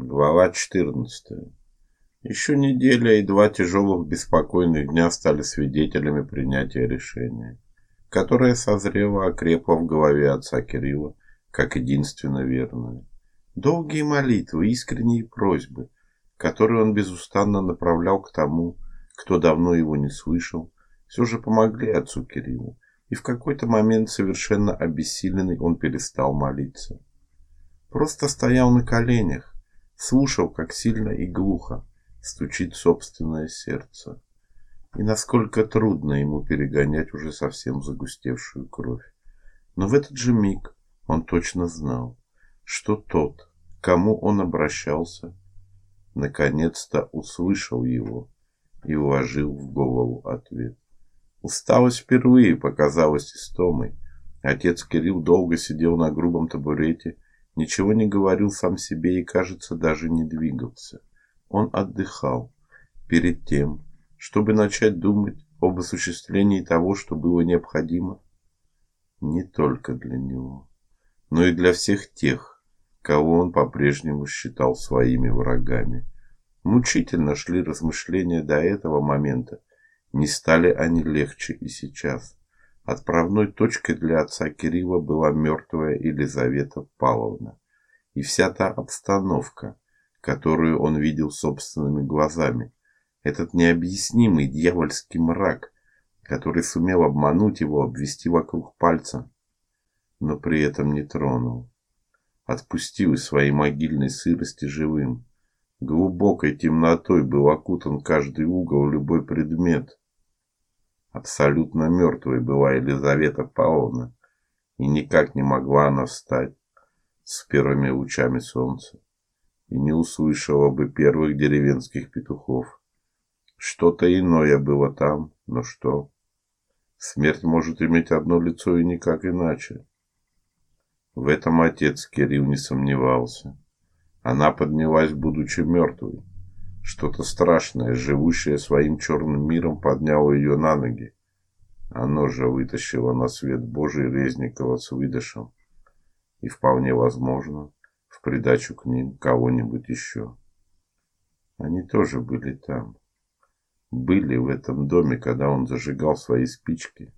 Глава 14. Еще неделя и два тяжелых беспокойных дня стали свидетелями принятия решения, которое созрело окрепло в голове отца Кирилла как единственно верное. Долгие молитвы, искренние просьбы, которые он безустанно направлял к тому, кто давно его не слышал, все же помогли отцу Кириллу, и в какой-то момент совершенно обессиленный он перестал молиться. Просто стоял на коленях, слушал, как сильно и глухо стучит собственное сердце, и насколько трудно ему перегонять уже совсем загустевшую кровь. Но в этот же миг он точно знал, что тот, к кому он обращался, наконец-то услышал его и вложил в голову ответ. Усталость впервые показалась истомой. Отец Кирилл долго сидел на грубом табурете ничего не говорил сам себе и, кажется, даже не двигался. Он отдыхал перед тем, чтобы начать думать об осуществлении того, что было необходимо не только для него, но и для всех тех, кого он по-прежнему считал своими врагами. Мучительно шли размышления до этого момента, не стали они легче и сейчас. Отправной точкой для отца Кирилла была мертвая Елизавета Павловна и вся та обстановка, которую он видел собственными глазами. Этот необъяснимый дьявольский мрак, который сумел обмануть его, обвести вокруг пальца, но при этом не тронул. Отпустил из своей могильной сырости живым. Глубокой темнотой был окутан каждый угол, любой предмет. Абсолютно мертвой была Елизавета Павловна, и никак не могла она встать с первыми лучами солнца, и не услышала бы первых деревенских петухов. Что-то иное было там, но что? Смерть может иметь одно лицо и никак иначе. В этом отец Кирилл не сомневался. Она поднялась, будучи мертвой. Что-то страшное, живущее своим черным миром, подняло ее на ноги. Оно же вытащило на свет Божий Резникова с выдышем. И вполне возможно, в придачу к ним кого-нибудь еще. Они тоже были там. Были в этом доме, когда он зажигал свои спички.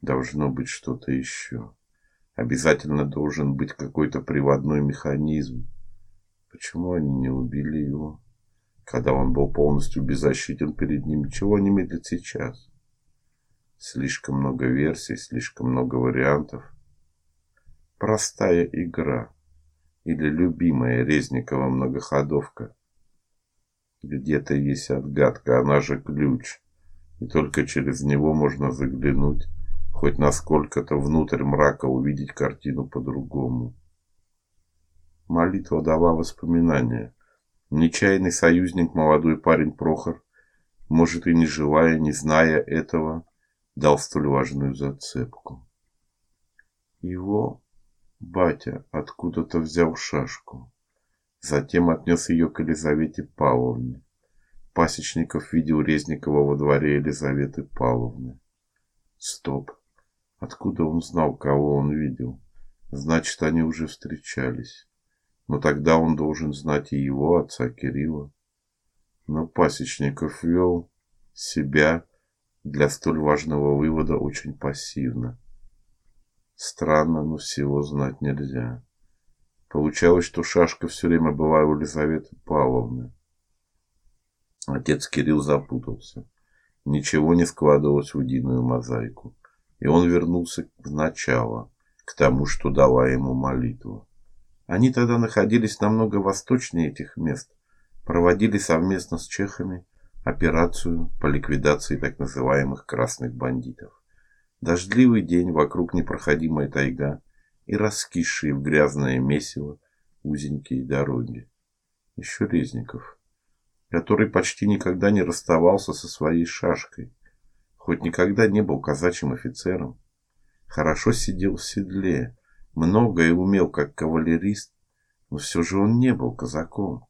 Должно быть что-то еще. Обязательно должен быть какой-то приводной механизм. Почему они не убили его? Когда он был полностью беззащитен перед ним, чего они медлят сейчас? Слишком много версий, слишком много вариантов. Простая игра или любимая Резникова многоходовка. Где-то есть отгадка, она же ключ, и только через него можно заглянуть, хоть насколько-то внутрь мрака увидеть картину по-другому. Молитва дала воспоминания. Нечаянный союзник, молодой парень Прохор, может и не желая, не зная этого, дал столь важную зацепку. Его батя откуда-то взял шашку, затем отнес ее к Елизавете Павловне. Пасечников видел Резникова во дворе Елизаветы Павловны. Стоп. Откуда он знал, кого он видел? Значит, они уже встречались но тогда он должен знать и его отца Кирилла. Но Пасечников вел себя для столь важного вывода очень пассивно. Странно, но всего знать нельзя. Получалось, что шашка все время была у Елизаветы Павловны. Отец Кирилл запутался. Ничего не складывалось в единую мозаику, и он вернулся в начало, к тому, что дала ему молитва. Они тогда находились намного восточнее этих мест, проводили совместно с чехами операцию по ликвидации так называемых красных бандитов. Дождливый день, вокруг непроходимая тайга и раскисшие в грязное месиво узенькие дороги. Еще Резников, который почти никогда не расставался со своей шашкой, хоть никогда не был казачьим офицером, хорошо сидел в седле, многое умел как кавалерист, но все же он не был казаком.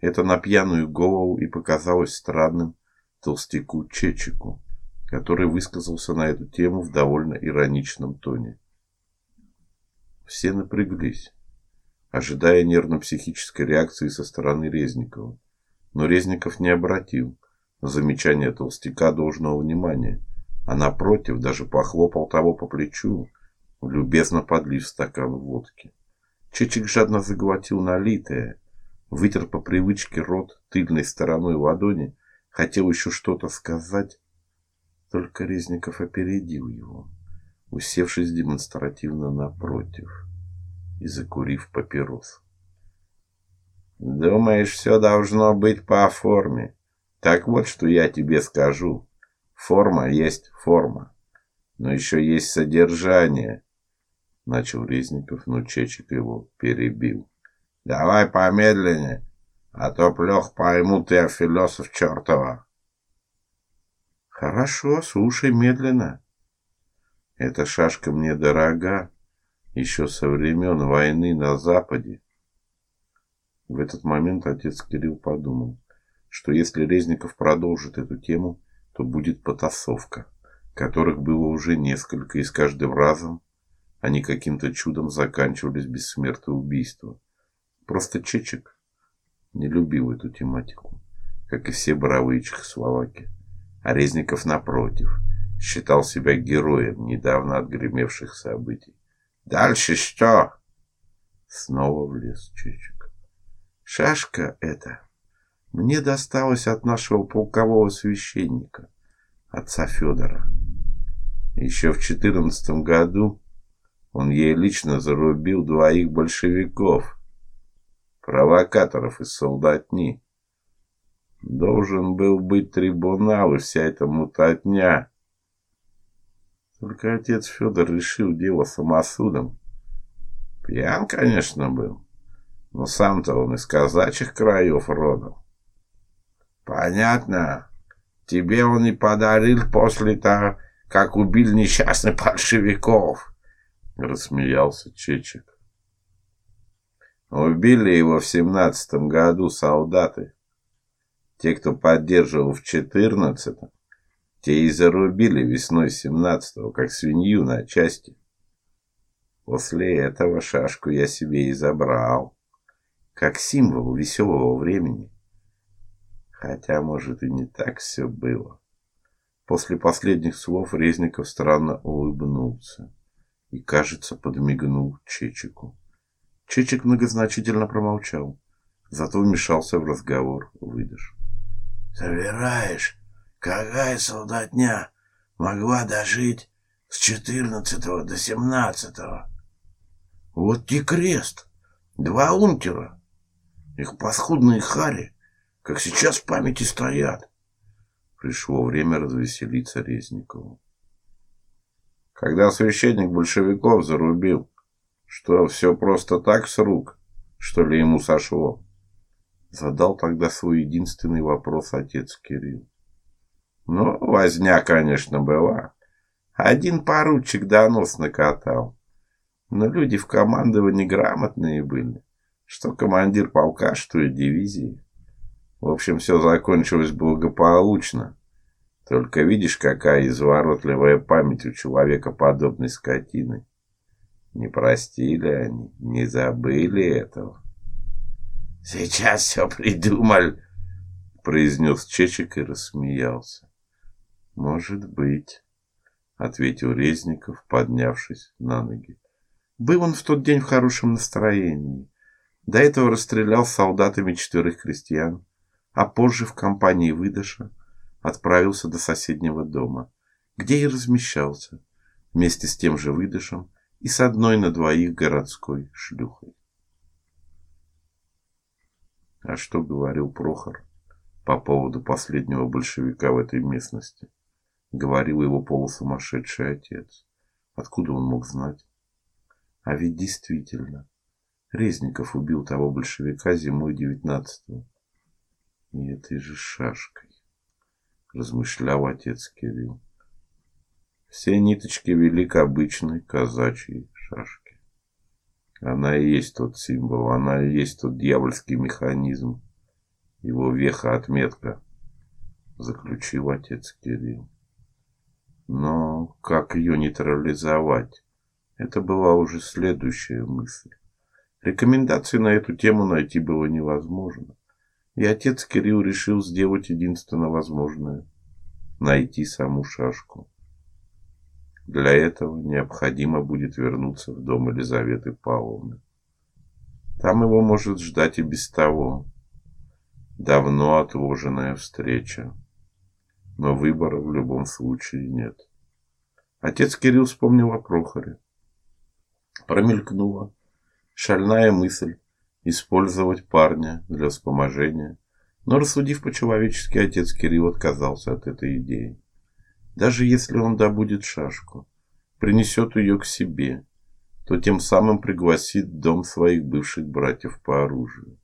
Это на пьяную голову и показалось странным толстяку Чечику, который высказался на эту тему в довольно ироничном тоне. Все напряглись. ожидая нервно-психической реакции со стороны Резникова. Но Резников не обратил на замечание толстяка должного внимания, а напротив даже похлопал того по плечу, любезно подлив стакан водки. Чечик жадно заглотил налитое, вытер по привычке рот тыльной стороной ладони, хотел еще что-то сказать, только Резников опередил его, усевшись демонстративно напротив и закурив папирос. Думаешь, все должно быть по форме? Так вот, что я тебе скажу. Форма есть форма, но еще есть содержание. Начал Резников, но Чечик его перебил. Давай помедленнее, а то плох пойму ты, философ чертова. Хорошо, слушай медленно. Эта шашка мне дорога еще со времен войны на западе. В этот момент отец Кирилл подумал, что если Резников продолжит эту тему, то будет потасовка, которых было уже несколько, и с каждым разом они каким-то чудом заканчивались без смертоубийства. Просто Чечек не любил эту тематику, как и все боровые чехословаки. А Резников, напротив, считал себя героем недавно отгремевших событий. «Дальше что?» Снова влез Чечек. «Шашка эта мне досталась от нашего полкового священника, отца Федора. Еще в четырнадцатом году он ей лично зарубил двоих большевиков, провокаторов из солдатни. Должен был быть трибунал и вся эта мутатня. Только отец Федор решил дело самосудом. Пьян, конечно, был, но сам-то он из казачьих краев родом. Понятно. Тебе он и подарил после того, как убил несчастных большевиков, рассмеялся Чечек. Убили его в семнадцатом году солдаты. Те, кто поддерживал в четырнадцатом, те и зарубили весной семнадцатого, как свинью на части. После этого шашку я себе и забрал, как символ веселого времени. Хотя, может, и не так все было. После последних слов Резников странно улыбнулся и, кажется, подмигнул Чечику. Чечик многозначительно промолчал, зато вмешался в разговор выдыш. «Собираешь, какая солдатня могла дожить с четырнадцатого до семнадцатого? Вот те крест, два унтера, их паскудные хари, как сейчас в памяти стоят». Пришло время развеселиться Резникову. Когда священник большевиков зарубил, что все просто так с рук, что ли ему сошло? Задал тогда свой единственный вопрос отец Кирилл. Ну, возня, конечно, была. Один поручик донос накатал. Но люди в командовании грамотные были. Что командир полка, что и дивизии. В общем, все закончилось благополучно. Только видишь, какая изворотливая память у человека подобной скотины. Не простили они, не забыли этого. Сейчас все придумали, произнес Чечек и рассмеялся. Может быть, ответил Резников, поднявшись на ноги. Был он в тот день в хорошем настроении. До этого расстрелял солдатами четверых крестьян, а позже в компании выдыша отправился до соседнего дома, где и размещался вместе с тем же выдышем и с одной на двоих городской шлюхой. А что говорил Прохор по поводу последнего большевика в этой местности? Говорил его полусумасшедший отец. Откуда он мог знать? А ведь действительно, Резников убил того большевика зимой девятнадцатого. И этой же шашкой, размышлял отец Кирилл. Все ниточки вели к обычной казачьей шашке. Она и есть тот символ, она и есть тот дьявольский механизм, его веха-отметка, заключил отец Кирилл. Но как ее нейтрализовать? Это была уже следующая мысль. Рекомендаций на эту тему найти было невозможно. И отец Кирилл решил сделать единственно возможное найти саму шашку. Для этого необходимо будет вернуться в дом Елизаветы Павловны. Там его может ждать и без того давно отложенная встреча. Но выбора в любом случае нет. Отец Кирилл вспомнил о Прохоре. Промелькнула шальная мысль использовать парня для вспоможения, но рассудив по-человечески, отец Кирилл отказался от этой идеи. Даже если он добудет шашку, принесет ее к себе, то тем самым пригласит в дом своих бывших братьев по оружию,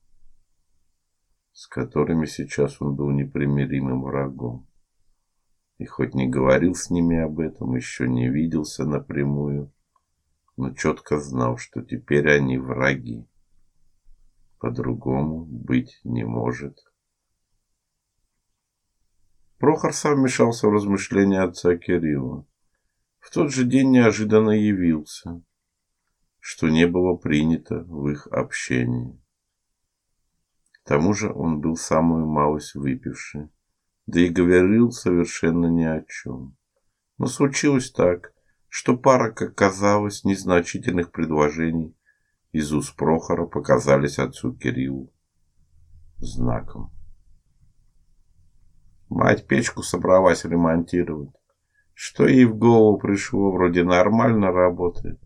с которыми сейчас он был непримиримым врагом. И хоть не говорил с ними об этом, еще не виделся напрямую, но четко знал, что теперь они враги. По-другому быть не может. Прохор сам вмешался в размышления отца Кирилла. В тот же день неожиданно явился, что не было принято в их общении. К тому же он был самую малость выпивший, да и говорил совершенно ни о чем. Но случилось так, что пара, как казалось, незначительных предложений из уст Прохора показались отцу Кириллу знаком. Мать печку собралась ремонтировать. Что ей в голову пришло, вроде нормально работает.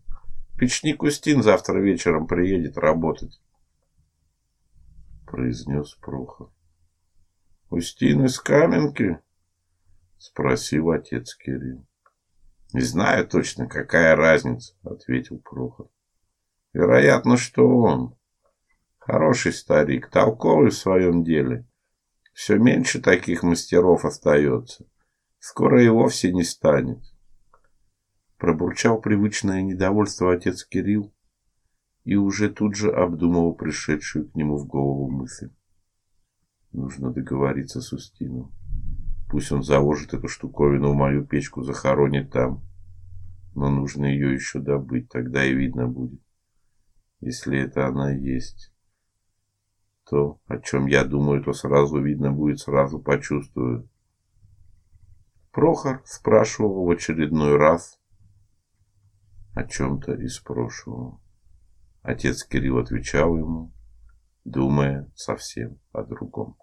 Печник Устин завтра вечером приедет работать, произнес Прохор. Устин из Каменки? спросил отец Кирилл. Не знаю точно, какая разница, ответил Прохор. Вероятно, что он. Хороший старик, толковый в своем деле. Все меньше таких мастеров остается. Скоро и вовсе не станет. Пробурчал привычное недовольство отец Кирилл и уже тут же обдумывал пришедшую к нему в голову мысль. Нужно договориться с Устином. Пусть он заложит эту штуковину в мою печку, захоронит там. Но нужно ее еще добыть, тогда и видно будет. Если это она есть. То, о чем я думаю, то сразу видно будет, сразу почувствую. Прохор спрашивал в очередной раз о чем то из прошлого. Отец Кирилл отвечал ему, думая совсем о другом.